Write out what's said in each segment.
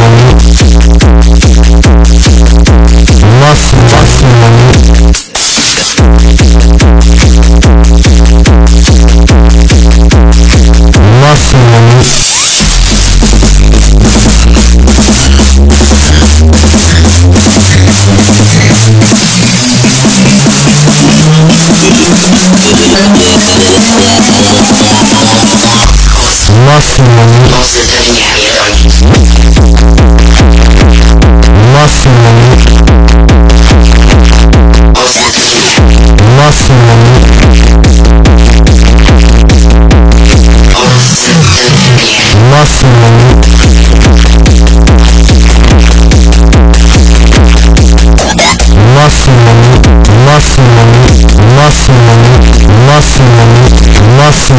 lost money. Lost money.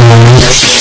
Música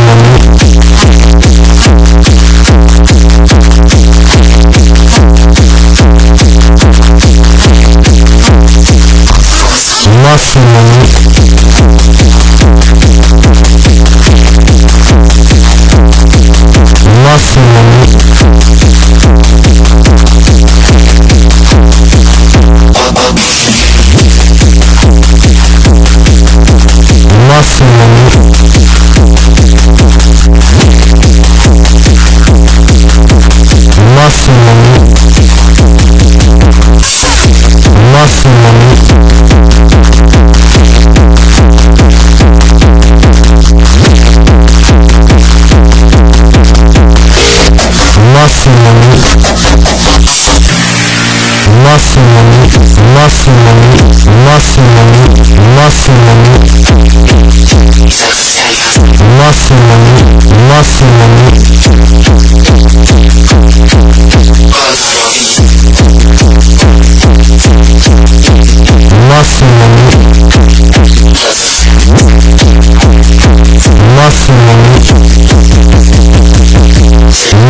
was Massimo Massimo Massimo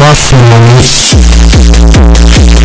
lost your money.